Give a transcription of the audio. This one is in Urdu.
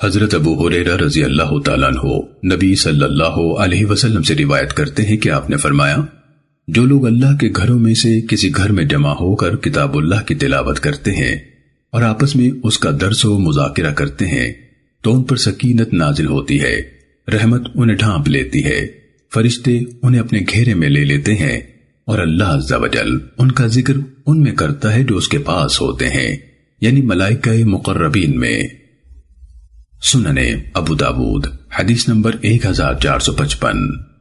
حضرت ابو حریرہ رضی اللہ تعالیٰ عنہ نبی صلی اللہ علیہ وسلم سے روایت کرتے ہیں کہ آپ نے فرمایا، جو لوگ اللہ کے گھروں میں سے کسی گھر میں جمع ہو کر کتاب اللہ کی تلاوت کرتے ہیں اور آپس میں اس کا درس و مذاکرہ کرتے ہیں، تو ان پر سکینت نازل ہوتی ہے، رحمت انہیں ڈھانپ لیتی ہے، فرشتے انہیں اپنے گھیرے میں لے لیتے ہیں اور اللہ عز و جل ان کا ذکر ان میں کرتا ہے جو اس کے پاس ہوتے ہیں یعنی ملائکہ مقربین میں۔ سننے ابو داود حدیث نمبر 1455